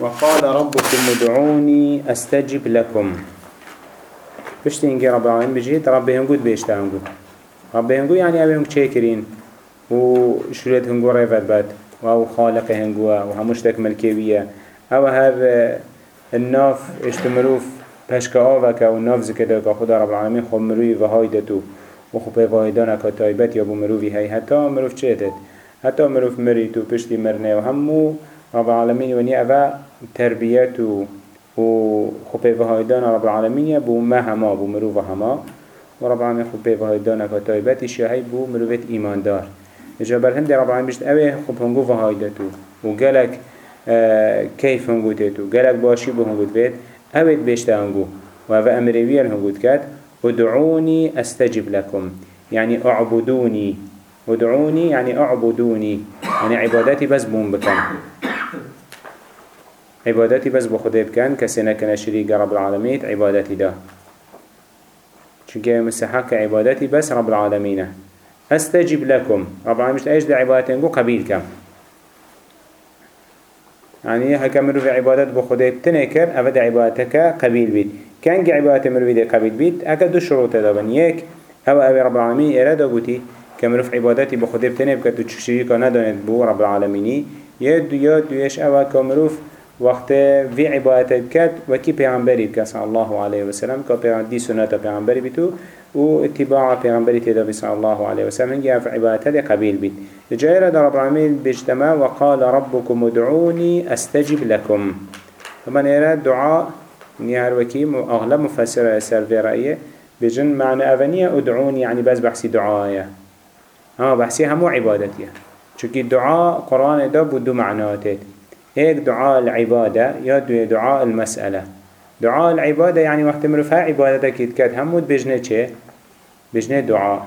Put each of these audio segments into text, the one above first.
وقال ربكم ادعوني أستجب لكم. بشتي انجي رب العالمين بجيت ربي هنقود بيشتا هنقود. ربي هنقود يعني أبي هنقود شاكرين وشريت هنقود ريفت بات. وهو خالق هنقود وهموش تكمل كيوية أو هر الناف اشتمروف پشک آوکا و ناف زکده که خدا رب العالمین خب مروی و هایدتو و خب وایدانا که تایبت یا بو مروی هی. حتی مروف چهتت حتی مروف مری تو پشتی مرنه و همو رب العالمین ونی اوه تربیت و خب وایدانا رب العالمین بو ما هما بو مروف هما. و رب العالمین خب وایدانا که تایبتش یا هی بو مروفت ایمان دار اجا برهند رب العالمین بشت اوه خب هنگو و هایدتو و گلک آه، كيف هنگو تيتو قالك باشي بو هنگو تبيت اوید بيشتا هنگو و اوه امرویل هنگو تكات ادعوني استجب لكم يعني اعبدوني ادعوني يعني اعبدوني يعني عبادتي بس بوم بكن عبادتي بس بخده بكن كسينا كان شريك رب العالمين عبادتي ده چونکه مسحاك عبادتي بس رب العالمين استجب لكم رب العالمين مش إيش ده عبادتين قبيل كم يعني هكا مروف عبادت بو خده تنكر افد عبادتك قبيل بيت كان عبادت مروف دي قبيل بيت اكا دو شروط دابن يك أو أو رب العالمين ارادا بوتي كمروف عبادتي بو خده بتنب كتو تشريكا ندانت بو رب العالمين يد يد يش أو كمروف وقت في عبادت كات وكي پیغمبری بك صلى الله عليه وسلم كا دي سنة پیغمبری بتو و اتباع پیغمبری تدا صلى الله عليه وسلم هنگي أف عبادت قبيل بيت. جايرة رب العالمين بجتما وقال ربكم ادعوني أستجب لكم. فمن يرى دعاء نهار وكيم اغلب مفسر سر في رأيه. بجن معنى أغنية ادعوني يعني بس بحسي دعايا اما بحسي همو عبادتيا چونكي دعاء قرآن دا بدو معناتات هيك دعاء العبادة يا دعاء المسألة. دعاء العبادة يعني وقت مرفع عبادتك يتكاد همو بجنة چه؟ بجنة دعاء.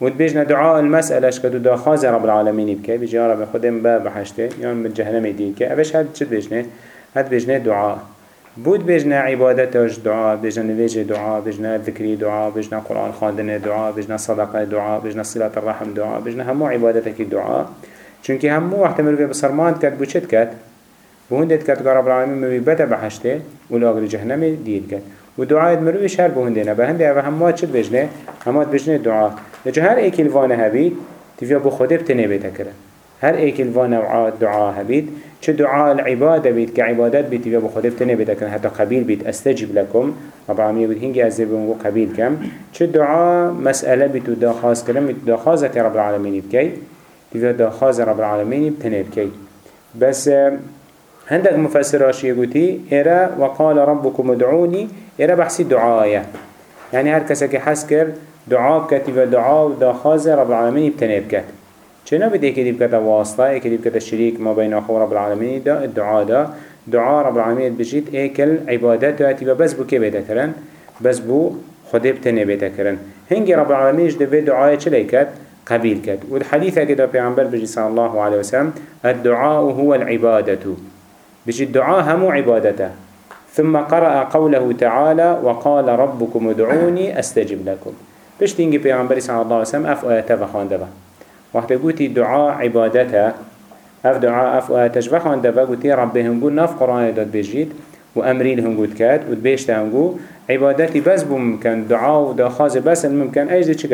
وتبيجنا دعاء المسألة شكدو دا خاز رب العالمين بك بيجي يا رب خدم باب بحشته يعني من جهنم يديك أبش هاد شد بيجنا هاد بيجنا دعاء. بود بيجنا عبادتش دعاء بيجنا نواجه دعاء بيجنا ذكري دعاء بيجنا قرآن خاندن دعاء بيجنا صدقة دعاء بيجنا صلة الرحم دعاء بيجنا همو عبادتك دعاء. چونكي همو وقت مروفي بسرمان كات بو چد كات بو هندت كات رب العالمين مروفي بتا بحشته ولاغر جهنم ديد كات ودعاء مروفي شهر بو هندنا بهنده اوه همو چد بيجنا همو بيجنا دعاء لجه هر ایک الوانه هبید تفيا بو خده بتنه بيتا كره هر ایک الوانه دعاء هبید چه دعاء العبادة بيت كعبادات بيت تفيا بو خده بتنه بيتا كره حتى قبيل بيت استجب لكم رب العالمين يقول هنجي أزيبون قبيل كم چه دعاء مسألة بيتو داخاز كلام بيتو داخازة رب العالمين بكي تفيا داخاز رب العالمين بتنه بكي بس عندك مفسراش يقولي إرى وقال ربكم ادعوني. إرى بحسي دعايا يعني هر كسا حس كر دعا بكت و دعا و داخاز رب العالمين بتنه بكت چنا بده اكدي بكت واسطة اكدي بكت الشريك ما بين آخو رب العالمين دا الدعاء دا. دعاء رب العالمين بجيت ايكل عبادات اتبا بس بو كي بيتا كرن بس بو خده بتنه بيتا كرن هنگي رب العالمين جده دعاء چلي كت قبيل كت والحديث كده پیغمبر بجي صلى الله عليه وسلم الدعاء هو العبادة. بجي الدعاء همو عبادته. ثم قرأ قوله تعالى وقال ربكم ادعوني أستجب لكم. پشتینگی پیامبری صلی الله علیه وسلم أف آیته و خوانده و وقتی گویی دعا عبادته. أف دعا أف آیتش و خوانده و گویی رب هنگو نف قرآن داد بجید و امریل هنگو کد و بیشت هنگو عبادتی بس بممکن دعا و دخواز بس ممکن ایجد چی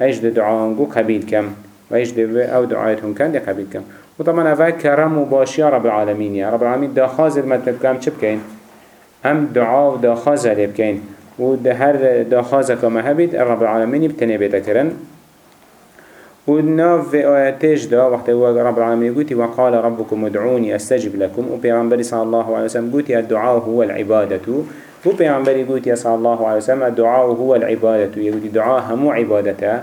کم ایجد دعا هنگو قبیل کم و ایجد أو دعایت هنگن دی قبیل کم و طبعا اوه کرم و باشی رب العالمین یا رب العالمین دخواز المطلب کم چی بکن هم دعا و دخواز علی بکن و ده هر داخازه که هبید رب العالمین بتنه بیتا کرن و ناف في آياتش دا وقت هو رب العالمين قوتي وقال ربكم ادعوني استجب لكم و پیغمبر صلى الله عليه وسلم قوتي الدعاء هو العبادة. و پیغمبر قوتي صلى الله عليه وسلم الدعاء هو العبادة. يقولي دعاء همو عبادته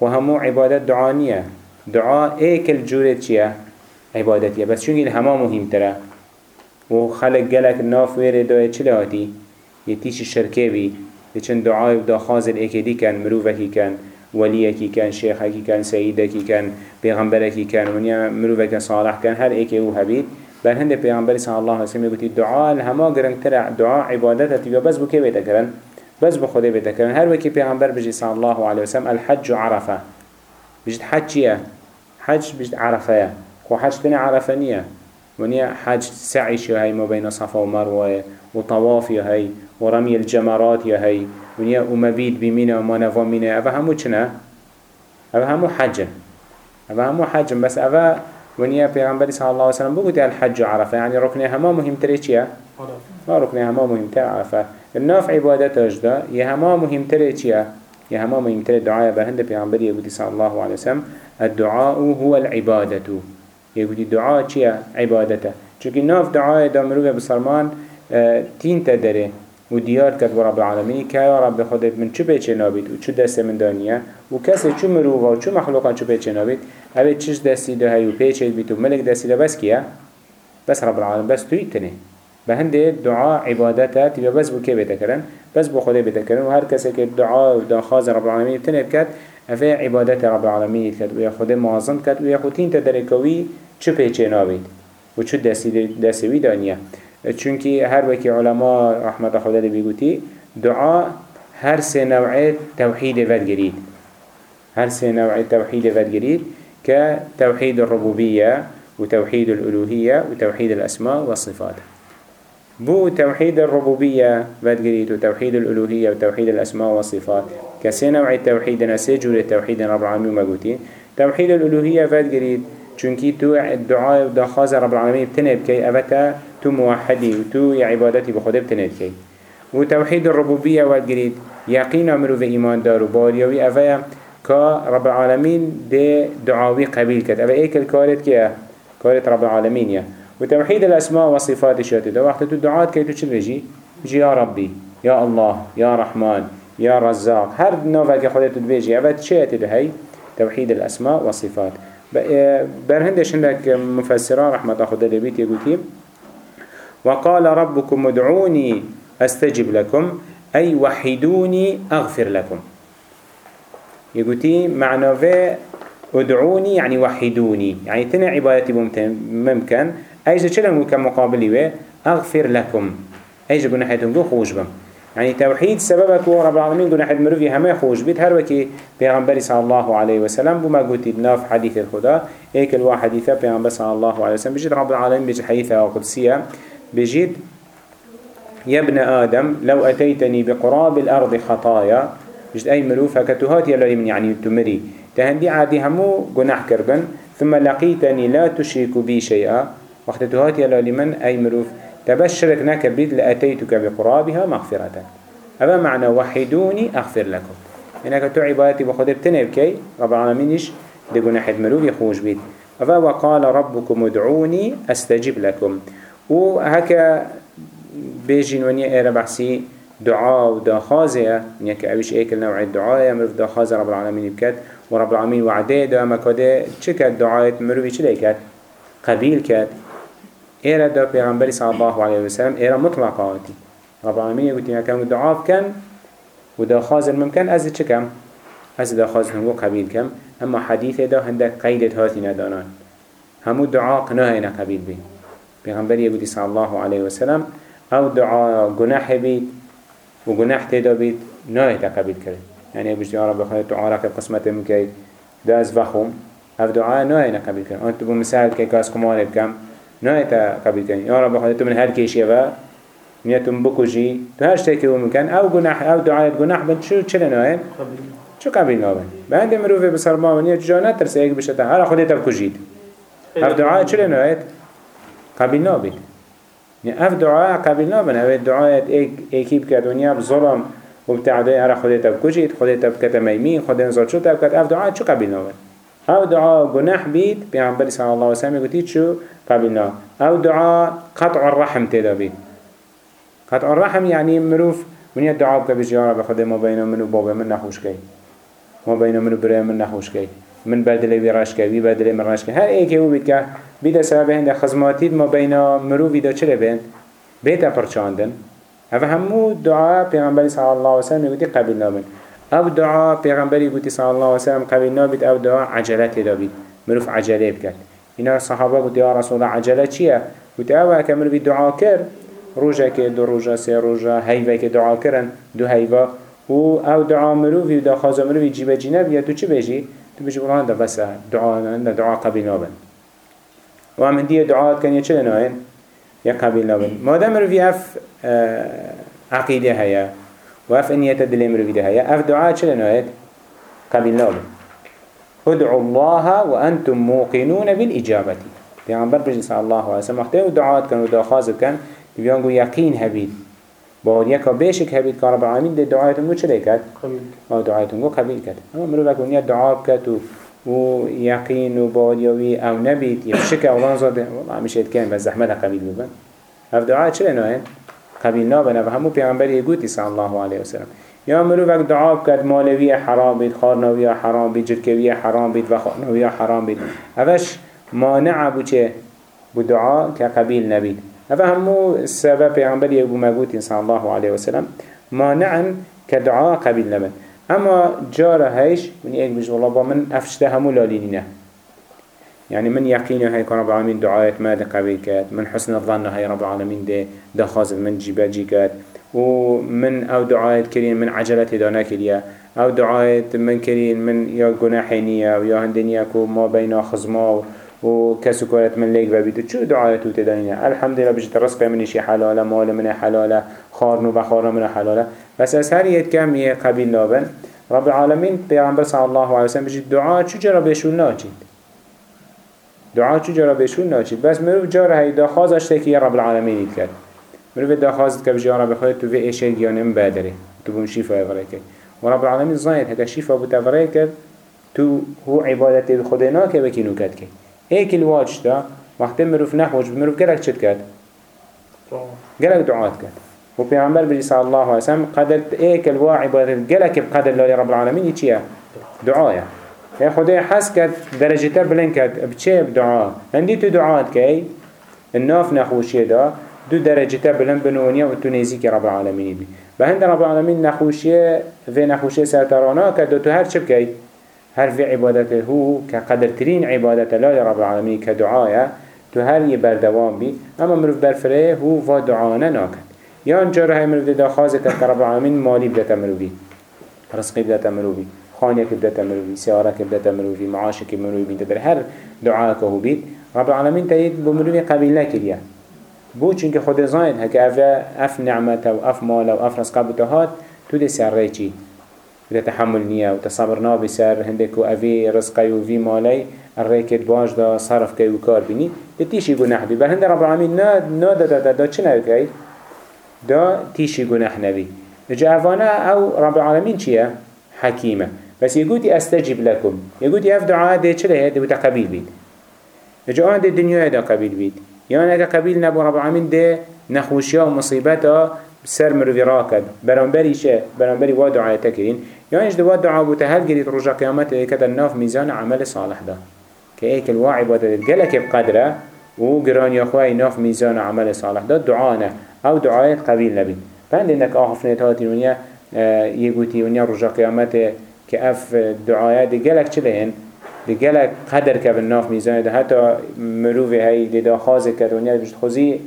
و همو عبادة دعانية دعاء ايك الجورة چيه عبادتية بس شونگي الهما مهم ترى و خلق قلق ناف ويري دوية چلهاتي يتيش الشركة بي لچن دعاء ودا خازل اكدي كان مروفكي كان وليكي كان شيخكي كان سيدكي كان پیغمبركي كان ونيا مروفك صالح كان هر ايكي أو هبيت بل هند پیغمبر صلى الله عليه وسلم يقول الدعاء الهما قرن ترى دعاء عبادته تبقى بس بكي بيتكرن بس بخده بيتكرن هر وكي پیغمبر بجي صلى الله عليه وسلم الحج عرفة. بجد حج حج بجد عرفة. خو حج تاني عرفة نية ونیا حج سعیش هی ما بین صفا و مروه و طواف هی و رمی الجمرات هی. ونیا امبید بمینه و ما نوا مینه اوه همو چنه؟ اوه همو حجه. اوه همو حجه. بس اوه ونیا پیغمبری صلی الله علیه وسلم بگوید الحج عرفه یعنی رکنه همه مهمتره چیه؟ ما رکنه همه مهمتر عرفة. الناف عبادت اجدا یه همه مهمتره چیه؟ يا؟ هما ما يمتلي الدعاء. بهند پیغمبر يقول صلى الله عليه وسلم الدعاء هو العبادة. يقول الدعاء چيا عبادته. چونك ناف دعاء دا مروه بسرمان آه، تين تدره و دیار کرد رب العالمین که یا رب خود من چه پیچه نابید و چه دست من دانیه و کسی چه مروه و چه مخلوقا چه پیچه نابید اوه چش دستی ده هی و پیچه بید و ملک دستی ده بس کیه؟ بس رب العالمین بس توی تنه. به هنده دعا عبادته تبا بس بو که بیتا کرن؟ بس بو خدا بیتا کرن. و هر کسی که دعا و داخاز رب العالمین بتنه بکد اوه عبادت رب العالمین کرد و یا خدا معظم کرد و یا خودین تدرکوی چه پیچه نابید و دستی دستی دانیه چونکی هر وکی علماء رحمت خدا دی بگوتی دعا هر سه نوع توحید ود گرید هر سه نوع توحید ود گرید که توحید الربوبیه وتوحيد الألوهية وتوحيد الأسماء والصفات بو توحيد الربوبية بدقريت وتوحيد الألوهية وتوحيد الأسماء والصفات كسي نوع التوحيد نسي جور التوحيد رب العالمين مقوتين توحيد الألوهية بدقريت چونكي تو الدعاء ودخاز رب العالمين بتنب كي أبتا تو موحدي وتو عبادتي بخده بتنب كي وتوحيد الربوبية والجريد يقين أمرو في إيمان دارو باريوي أفايا. كا رب العالمين دي دعاوي قبيل كت. أفا إيك الكارت كيه كارت رب العالمين يا. وتوحيد الأسماء والصفات شاتي ده وقت الدعاء كي تشل بيجي بيجي يا ربي يا الله يا رحمن يا رزاق. هر نوفا خودت تبيجي أفا شاتي ده هي توحيد الأسماء والصفات برهندش عندك مفسران رحمة خدا لبيت يقول وقال ربكم ادعوني أستجب لكم أي وحدوني أغفر لكم. يقول معنى في ادعوني يعني وحدوني. يعني تنع عبادتي ممكن. أيجا چلا ممكن مقابلي أغفر لكم. أيجا قلنا حياتهم خوش بم يعني توحيد سببك رب العالمين قلنا حد مروفي همه خوش بيت. هر وكي پیغمبر صلى الله عليه وسلم بما قلت ناف حديث الخدا ايك الوا حديثة پیغمبر صلى الله عليه وسلم بجد رب العالمين بجد حديثة قدسية بجد؟ يا ابن آدم لو أتيتني بقراب الأرض خطايا بجد أي مروفة كتهات يلا من يعني تمري. تهندي عادي همو قناح كربن. ثم لقيتني لا تشرك بي شيئا. وقت تهات يلا لمن أي مروف تبشرك نكبيد لأتيتك بقرابها مغفرة. هذا معنى وحدوني أغفر لكم. إنك تو عبادتي بخدر تنبكي رب العالمينش دي قناح مروف يخوش بيت. هذا وقال ربكم ادعوني أستجب لكم. وهكا بيجين ونيا إيرا بحسي دعاء ودخازة نيك أبيش إيكل نوع الدعاء يمرف دخازة رب العالمين بكت ورب العالمين وعده دا مكاده چه كت دعاء مروفي چه ليكت قبيل كت إيرا دا پیغمبر صلى الله عليه وسلم إيرا مطلقة آتي رب العالمين يقول تيها كم دعاء كم ودا خازن ممكن أز چه كم أز دا خازن هنگو قبيل كم أما حديث دا هندك قيدت هاتي ندانان. همو دعاء قناهنا قبيل بي پیغمبر يقول صلى الله عليه وسلم أو دعاء جناح بيت وجناح تدا بيت ناهي تقبيل كرد يعني بجد يا رب خلي دعاء لك قسمة مكي داز فخم هف دعاء ناهي نقبيل كرد أنت بمساعد كي كاس كمان بكم ناهي تقبيل كرد يا رب خلي من هر كيش يبا نيتم بكوجي تو هر شتى كيو مكان أو جناح أو دعاء جناح بس شو شو ناهي شو قبيل ناهي بعد مروفي بسرما ونيا جانا ترسيك بشتا هر خلي تبكوجيد هف دعاء شو ناهي قبيل ناهي يعني اف دعاء قبل نابن أو دعاء ايك ايكيب كدنيا بظلم وبتعدي هر خودت بكجيت خودت بكت ميمين خودت نزار شو تبكت اف دعاء شو قبل نابن أو دعاء جناح بيت بيعمبر صلى الله عليه وسلم يقول شو قبل ناب أو دعاء قطع الرحم تدا بيت قطع الرحم يعني مروف من يدعاء بكبش يا رب خودت ما بينه منو بابا من نحوش كي ما بينه منو برای من نحوش كي من رش که وی بدله من رش که هر ایکی أو بید بید سبب هنده خزماتید ما بین مروی دا چه بین بیتا پرچاندن هفه همو دعا پیغمبری صلی الله علیه وسلم یکوتی قبل نابن أو دعا پیغمبری یکوتی صلی الله علیه وسلم قبل نابید أو دعا عجلت دا بید مروف عجله بکن اینا صحابه گوتی یا رسول الله عجله چیه؟ گوتی أو که مروی دعا کرد روژه که دو روژه سه روژه هیوه که دعا کرن دو هیوه و أو دعا مروفی و دا خازا مروفی جیبه بیا تو چی بجی؟ تو بجی والله هنده بس دعاء قبل نابن و هم هندی دعاات کن یه چه ناین یا قبیل نابن مادام مروفی أف عقیده هیا و اف انیت دل مروفی ده هیا أف دعا چه ناید قبیل نابن ادعوا الله وأنتم موقنون بالإجابة. پیغمبر بجی صلی الله علیه وسلم وقتی دعات کن و دعا کن بیان گو یقین هبید با یکا بیشک هبید که رب العالمین دعایتون گو چلی کرد؟ ما دعایتون گو قبیل کرد. اما مروف اکنیا دعا کرد و و يقين و باوريوي أو نبيت يفشك اولان زاد والله مش يتكلم بس زحمة قبيل ببن هف دعاء چلي نوين قبيل نابن. و همو پیغمبر يقوتي صلى الله عليه وسلم يا مرو وقت دعاء بكت مالوية حرام بيت خارنوية حرام بيت جركوية حرام بيت وخارنوية حرام بيت هفش مانع بو چه؟ بو دعاء كقبيل نبيت همو السبب پیغمبر يقو مقوتي صلى الله عليه وسلم مانعا كدعاء قبيل نبيت اما جاره هيش من ايك بيش والله با من افشته همو لالينينه يعني من يقين هاي كان رب العالمين دعاية ما قبيل كات من حسن الظن هاي رب العالمين ده ده خازن من جيبا جي كات ومن أو دعاية كرين من عجلة دانا كريا أو دعاية من كرين من يا جناحينية ويا هندنيا كو ما بين خزما و کسی کارت من لیک ببید چه دعای تو تدانینه الحمدلله بجت رزق منشی حلاله مال من حلاله خارن و خارم من حلاله. بس از هر یک کمی قبیل نابن. رب العالمین پیغمبر صلی الله علیه وسلم بجت دعا چه جرا بهشون ناچید؟ دعا چه جرا بهشون ناچید؟ بس مروف جارا هیدا دخازش تکی رب العالمین کرد. مروف دا خوازت که بجارا تو وی ایشه گیانم بدره تو بون شیفا افرکه و رب العالمین زاید هکا شیفا بوت کرد. تو هو عبادت خود ناکه بکی نوکت که. ایک الواج دا وقتی مروف نحوج مروف گرک چد کرد گرک دعات کرد و پیامبر بجی صلی الله علیه وسلم قدر ایک الوا عبادت گلک بقدر الله رب العالمین چیه دعایا یا خدای حس کرد درجة تر بلند کرد بچه دعا هندی تو دعات کی الناف نخوشی دا دو درجة تر بلند بنونیا و تو نزیک رب العالمین بی به هند رب العالمین نخوشی و نخوشی سرترانا کرد تو هر چه بکی هر في عبادته هو كقدر ترين عبادة الله رب العالمين كدعايا تو هر يبردوان بي اما مروف برفره هو و دعانا ناكد يان جاره هاي مروف دا خازة رب العالمين مالي بدأت مروفي رزقي بدأت مروفي خانيك بدأت مروفي سيارك بدأت مروفي معاشك مروفي تدر هر دعاك هو بيت رب العالمين تايد بمروفي قبيل نكريا بو چونك خود زاين هكا اف نعمته و اف ماله و اف رزقه بتهات تو دي سر ريچي بده تحمل نيا و تصبر نابي سر هندك و اوي رزقه و في مالي الريكت باش دا صرف كي و كار بيني. تيشي گناح بي. بل هند رب العالمين نا نا دا دا دا, دا چه نوكي دا تيشي گناح نبي. جا أفانا أو رب العالمين چيه حكيمة. بس يقولي أستجب لكم. يقولي اف دعاء دي چه لهي دي بتقبيل بيت. جا آن دي دنيا دا قبيل بيت. يعني اگه قبيل نبو رب العالمين دي نخوشيا و مصيبتا سر مروی را کد برانبری شه برانبری وا دعای تکرین یا اینج دوا دعا بوده هل گرید رجا قیامت کد ناف میزان عمل صالح ده که ایک الواعی باده گلک بقدره و گران یا خواهی ناف میزان عمل صالح ده دعا نه أو دعایت قبیل نبید بند انك آخفنیت هاتی ونیا یگوتی ونیا رجا قیامت که اف دعایت ده گلک چله هن ده گلک قدر که بالناف میزان ده حتی مروی هی ده دا خازه بجد خوزی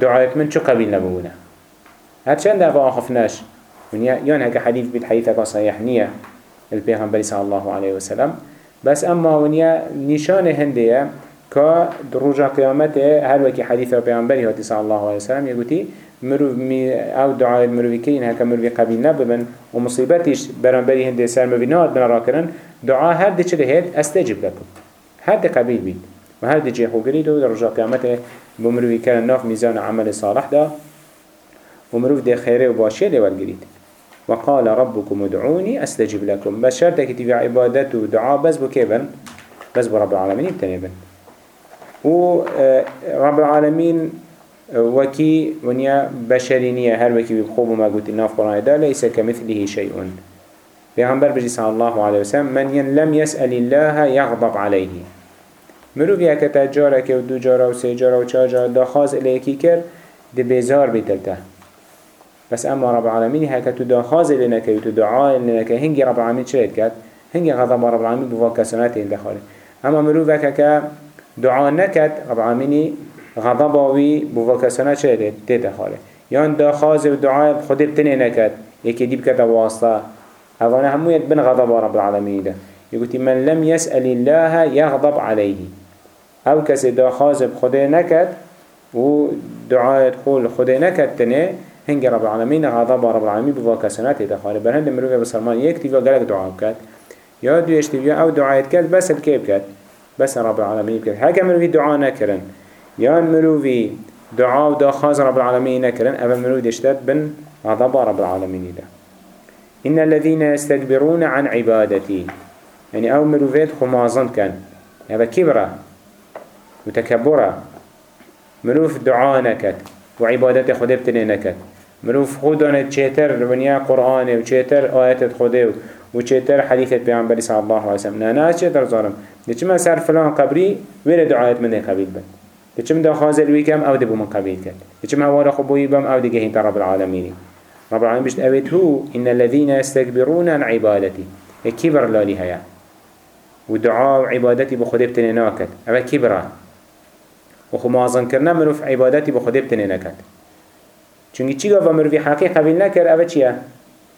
دعایت من چو قبیل نبونه هرچند دفع آخفناش ونیا یان هكا حديث بيت حديثك صحيح نية البيغمبر صلى الله عليه وسلم بس اما ونیا نشان هندیه که دروجا قیامته هر وکی حدیث پیامبری هاتی صلی الله علیه وسلم یگوتی مرو می أو دعای مروی کین هکا مروی قبیل نببن و مصیبتش برانبری هنده سر مروی ناد بنا راکرن دعا هر دی چه هید استجب لکم هر دی قبیل بید و هر دی جه خوگرید و دروجا قیامته بمروی کرن ناف میزان عمل صالح دا. و مروف دی خیره و باشیه دی ولگرید وقال ربكم ادعوني أستجب لكم. بس شرطك تبع عبادته ودعاء بس بكيبن. بس برب العالمين بتنبن و آه، رب العالمين آه، وكي ونيا بشرينية هر وكي بخوب ما قلت في قرآن دا ليس كمثله شيء. بيغمبر بجي صلى الله عليه وسلم من لم يسأل الله يغضب عليه. مروف يكتا جارك و دو جارة و سي جارة و چا جارة دا خاز إليكي كر دي بيزار بيتلته بس اما رب العالمين هكا تو دا خاز لنك و تو دعاء لنك هنگي رب العالمين شريت كات هنگي غضب رب العالمين بوا كسنات دخاله. اما مروف هكا دعا نكت رب العالمين غضباوي بوا كسنات شريت دخاله. يان دا خاز و دعاء خود بتنه نكت يكي دي بكتا واسطة هذا همو يتبن غضب رب العالمين ده. يقول من لم يسأل الله يغضب عليه أو کسی دا خازب خدا نکد و دعایت خول خدا نکد تنه هنگ رب العالمین غضب رب العالمین بوا کسانات دخاله بر هند مروف بسلمان یک تیویا گلک دعا بکد. یا دویش تیویا أو دعایت کد بس الکی بکد بس رب العالمین بکد. هکا مروفی دعا نکرن یا مروفی دعا و خاز رب العالمين نكرن أبا مروف دشتت بن غضب رب العالمين ده إن الذين يستكبرون عن عبادتي يعني أو مروفيت خمازن كان هذا كبرة وتكبرة مروف دعاء نكت وعبادت خده بتنه نكت مروف خودانه چهتر بنيا قرآن و چهتر آيات خده و چهتر حديثة پیغمبر صلى الله عليه وسلم. نه نه چهتر ظالم. ده ما سر فلان قبري ويره دعايت منه قبيل بن. ده چما ده خازل ويكم أو ده بو من قبيل كد ده چما هوارا خبوي بم أو جهين رب العالمين رب العالمين بشت اويت هو إن الذين يستكبرون عن عبادتي. كبر لالي هيا ودعاء وعبادتي بخده بتنه ناكت أو كبره وخو معظم کرنا مروف عبادتی با خودی بتنه نکد چونگی چی گفت مروفی حقی قبیل نکر اوه چیه؟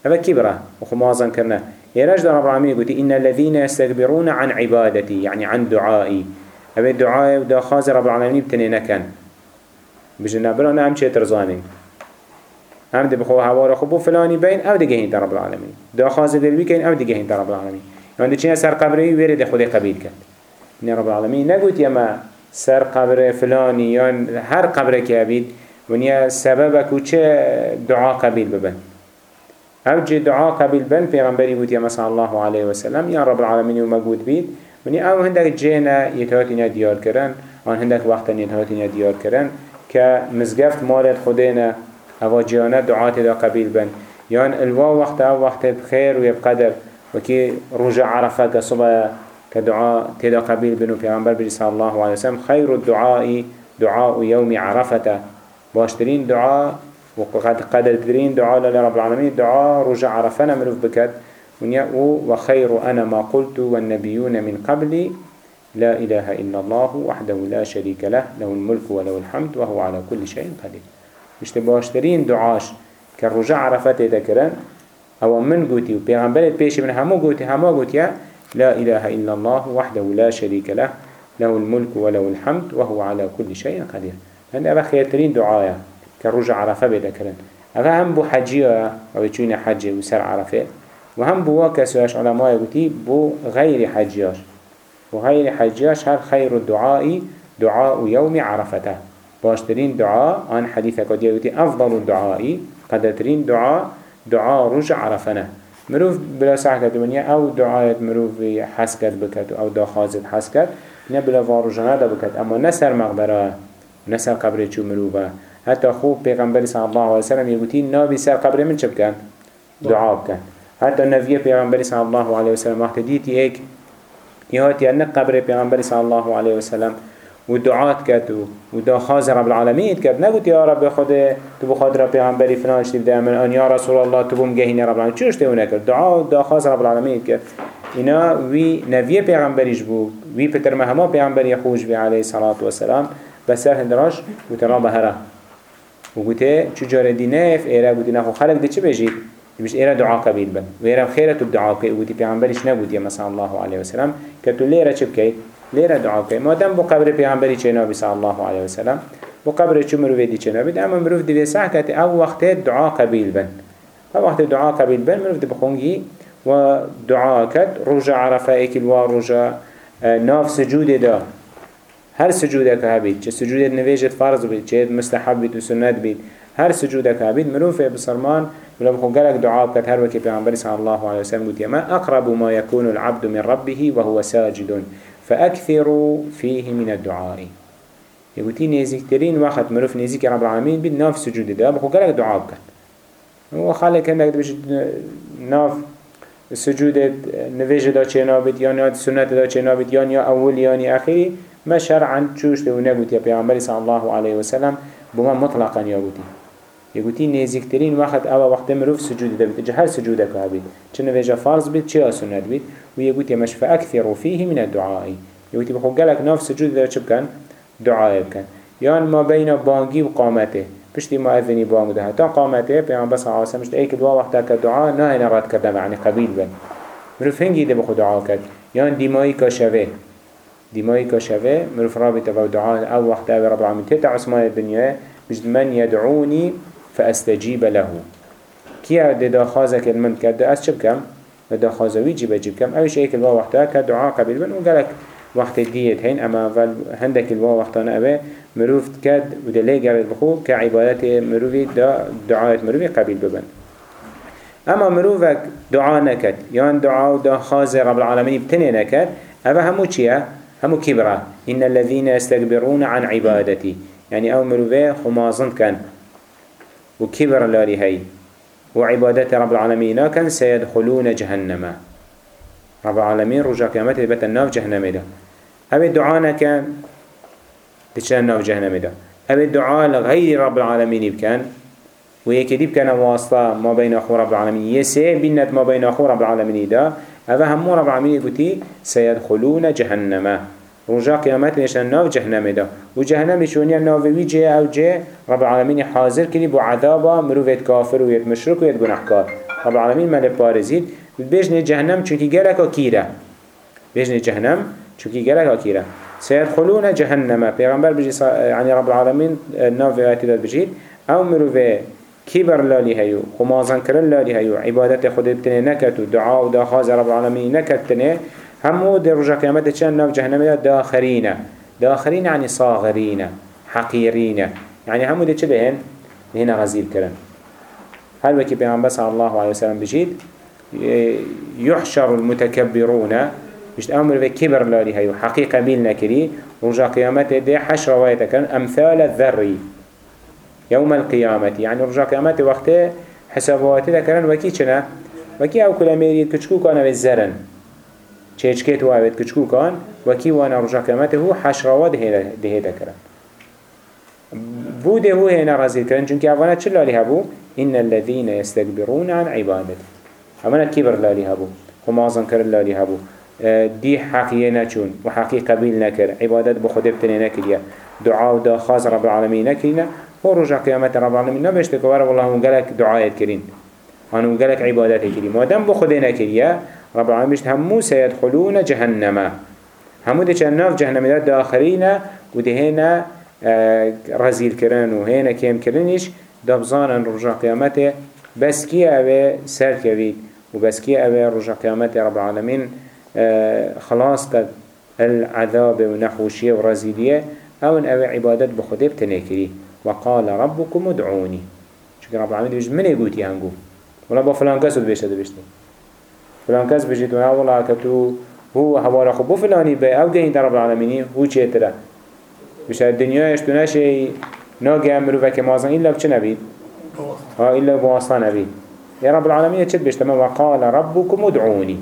اوه کبره وخو معظم کرنا يرجد رب العالمين يقول إن الذين يستكبرون عن عبادتي يعني عن دعائي أبي دعائي ودا خاز رب العالمين بتنين كان بجنا بلا نعم شيء ترزانين هم دي بخوا هوا خبو فلاني بين أو دي جهين رب العالمين دا خاز دلوي كين أو جهين رب العالمين يعني دي سر قبري ويرد خدي قبيل كان إن رب العالمين نقول يا ما سر قبر فلانی یا هر قبر که ونیا سبب کو دعا قبیل ببن. أو جه دعا قبیل بن پیغمبری بود یا مثلا الله علیه وسلم یا رب العالمین و مگود بید. ونیا أو هندک جینا یتهاتینا دیار کرن آن هندک وقتا یتهاتینا دیار کرن که مزگفت مالت خودینا أو جیانه دعات دا قبیل بن. یان الوا وقت أو وقت بخیر و يبقدر وكي رجع عرفة كصبا كدعاء تدا قبيل بنو پیغمبر بجي صلى الله عليه وسلم خير الدعاء دعاء يوم عرفة باشترين دعاء وقد قدر ترين دعاء لرب العالمين. دعاء رجع عرفنا مروف بكت. وخير أنا ما قلت والنبيون من قبلي لا إله إلا الله وحده لا شريك له له الملك وله الحمد وهو على كل شيء قدير. مش تباشترين دعاش كالرجع عرفته ذكرن أو من قوتي؟ وبيغمبرت بيش من همو قوتي همو قوتي. لا إله إلا الله وحده لا شريك له له الملك وله الحمد وهو على كل شيء قدير. هند أبا خيرترين دعايا كرجع عرفة بذكرن أبا هم بو حجية أو يتشوين حجي وسر عرفة وهم بو واكسواش علماء يقولي بو غير حجياش وغير حجياش هل خير الدعاء دعاء يوم عرفته باشترين دعاء عن حديثة قد يقولي أفضل الدعاء قدرترين دعاء دعاء رجع عرفنه مروف بلا ساعة دنيا أو دعاية مروف حسكت بكت أو دا خازت حسكت نه بلا واروجانا دا بكت أما نسر مقبرة نسر قبر چو مروفا حتى خوب پیغمبر صلى الله عليه وسلم يقولي نابي سر قبر من چه بكن دعا بكن حتى نبي پیغمبر صلى الله عليه وسلم وقت ديتي ايك يهاتي أنك قبر پیغمبر صلى الله عليه وسلم ودعات كت ودا خاز رب العالمين كت نقول يا رب خدا تبو خاد رب پیغمبری فلان بده من آن يا رسول الله تبو مجهين رب العالمين چوش تهونه کرد دعا دا خاز رب العالمين كت اینا وی نوی پیغمبریش بو وی پتر مهما پیغمبری خوش بی علیه صلاة و سلام بسر هندراش گوتنا بهره و گوته چجار دینه ایره گوتی نخو خلق دی چه بجید بيش إيرا دعاء قبيل بن. وإيرا خيرة الدعاء كي وتي بيعنبرش نبوت يا مثلا الله عليه وسلم كتو ليرة شبكي ليرة دعاء كي ما دام بو قبر بيعنبري چه نبي صلى الله عليه وسلم بو قبر چه مروفي دي چه نبي أما مروف دي ساعة كتي أو وقت دعاء قبيل بن. أو وقت دعاء قبيل بن مروف دي بخونجي ودعاء كت رجع عرفة اكل ورجع ناف سجود دا هر سجودك هبيت چه سجود نویجت فرض بید چه مستحب بید و سنت بید هر سجودك هبيت مروف بسرمان ولا بخو قالك دعاء بكت هر وكي پیغمبر صلى الله عليه وسلم قلت ما أقرب ما يكون العبد من ربه وهو ساجد فأكثروا فيه من الدعاء. نيزيك ترين وقت مروف نيزيك رب العالمين بين ناف سجود ده بخو قالك دعاء بكت هو خالك هندك بيش ناف سجود نویج دا چه نابید یا نه سنت دا چه نابید یا نه اول یا آخری ما شرعا چوش ده نگوتی پیامبر صلی الله علیه و سلم بما مطلقا یا گوتی يقولي نزيكترين وقت أو وقت مروف سجود ده بيت جهر سجودك هبيت چه نوجه فرض بيت چه سنت بيت؟ ويقولي مش فأكثر فيه من الدعاء. يقولي بخو قالك ناف سجود ده چه بكن؟ دعاء بكن. يان ما بين بانجي وقامته بشتي ما أذني بانگ ده تا قامته بيان بس عاصم مش ايك دوا وقتا كدعاء نه أنا رات كردم يعني قبيل بن. مروف هنگي ده بخو دعاء كد يان ديمائي كشوه دماغي كشفه مروف رابطة دعاء أو وقت أو رب العالمين تيتا عثمان الدنيا بجد من يدعوني فأستجيب له كيا دا خازك المن كد أس شب كم دا خازوي جيب جيب كم أو شيء كل وقتها كدعاء قبل بن وقالك وقت ديت هين أما هندك الوا وقتنا أبي مروف كد ودلي قبل بخو كعبادات مروفي دا دعاء مروفي قبل ببن اما مروفك دعاء نكد يان دعاء دا خاز رب العالمين بتني نكد أبا همو چيا همو كبرة إن الذين يستكبرون عن عبادتي. يعني أو مروفي خمازن كان وكبر لاري هاي وعبادة رب العالمين كان سيدخلون جهنم. رب العالمين رجع كامت بيت الناف جهنم ده أبي الدعاء كان تشان الناف جهنم ده أبي الدعاء لغير رب العالمين بكان ويكدي بكان واسطة ما بين أخو رب العالمين يسي بنت ما بين أخو رب العالمين ده أبا هم رب العالمين قلتي سيدخلون جهنم. رجع قيامت نشان ناف جهنم ده وجهنم شونيا ناف ويجي أو جي رب العالمين حاضر كلي بعذابا مروفيت كافر ويت مشرك ويت گناهكار رب العالمين مال بارزيد بيجني جهنم چونكي گلك كيرا بيجني جهنم چونكي گلك كيرا سيدخلون جهنم. پیغمبر بجي يعني رب العالمين ناف آياتي داد بجيد أو مروفي كبر لالي هيو خمازن كرن لالي هيو عبادت نكت و دعا و داخاز رب العالمين نكت تنه. همو در رجا قيامت چند ناف جهنم داخرين داخرين يعني صاغرين حقيرين يعني همو ده چه بهن؟ هنا غزيل كرن هل وكي بيان بس الله عليه وسلم بجيد يحشر المتكبرون مش أمر في كبر لالي هيو حقيقة بيل نكري رجا قيامت ده حشر ويتكن أمثال الذري يوم القيامة. يعني رجع قيامة وقت حساباتي ذكرن وكي چنا وكي أو كل ميريد كچكو كان بالزرن چيچكيت وعبد كچكو كان وكي وأنا رجع قيامة هو حشروا ده ذكرن بوده هو هنا رزيل كرن چونك اوانا چل لالي هبو؟ إن الذين يستكبرون عن عبادته اوانا كبر لالي هبو؟ هم آزن كرن لالي هبو. دي حقيقة نچون وحقيقة قبيل نكر عبادت بخده بتنه نكريا دعاء دا خاص رب العالمين نكرينا هو رجع قيامت رب العالمين نبشت كوار والله مقالك دعاية كرين هنو مقالك عبادات كرين دام بخدنا كريا رب العالمين بشت همو سيدخلون جهنم. همو دي جهنم جهنم دا داخرين ودهنا آه رزيل كرن وهنا كيم كرنش دبزانا رجع قيامته بس كي اوه سر كبيد وبس كي اوه رجع قيامته رب العالمين آه خلاص قد العذاب ونحوشية ورزيلية أو ان اوه عبادت بخده بتنكري وقال ربكم ادعوني. شكرا رب العالمين. بيجي من يقولي هنگو ولا با فلان كسو بيشته بيشته فلان كس بيجي وأنا والله كتو هو هوارا خب فلاني بي أو جهين رب العالمين هو چه ترى بيش الدنيا اشتو نشي ناقي امرو فك مازن إلا بچه نبيد ها إلا بواصلا نبيد يا رب العالمين تشد بيشتما وقال ربكم ادعوني.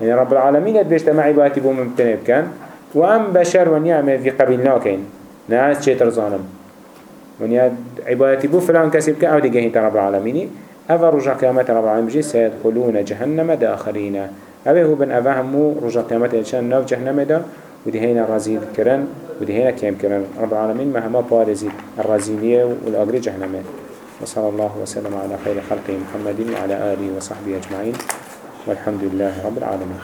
يعني رب العالمين بيشتما عباتي بو ممتنب كان وام بشر ونعمل في قبيلنا كين ناس چه ترزانم؟ ونيا عبادتي بو فلان كسب كأو دي جهين رب العالمين أفا رجع قيامة رب العالمين بجي سيدخلون جهنم داخرين أبي هو بن أفا همو رجع قيامة إنشان ناف جهنم دا. ودي هنا رازيل كرن ودي هنا كيم كرن رب العالمين مهما بارزي الرازيلية والأقري جهنم وصلى الله وسلم على خير خلقه محمد وعلى آله وصحبه أجمعين والحمد لله رب العالمين